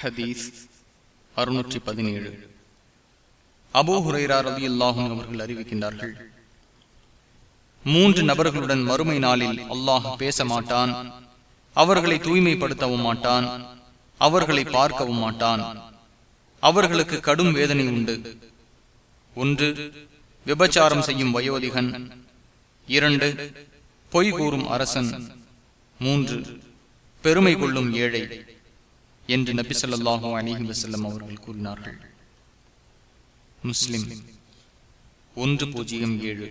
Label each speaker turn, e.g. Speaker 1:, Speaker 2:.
Speaker 1: ஹதீஸ் அறுநூற்றி பதினேழு. அபூ ஹுரைரா ரவி அல்லாஹும் அவர்கள் அறிவிக்கின்றார்கள் மூன்று நபர்களுடன் மறுமை நாளில் அல்லாஹ் பேச மாட்டான் அவர்களை தூய்மைப்படுத்தவும் மாட்டான் அவர்களை பார்க்கவும் மாட்டான். அவர்களுக்கு கடும் வேதனை உண்டு. ஒன்று விபச்சாரம் செய்யும் வயோதிகன். இரண்டு பொய் கூறும் அரசன். மூன்று பெருமை கொள்ளும் ஏழை. என்று நபி சொல்லாஹும் அணிஹி வசல்லம் அவர்கள் கூறினார்கள். முஸ்லிம் ஒன்று பூஜ்ஜியம் ஏழு.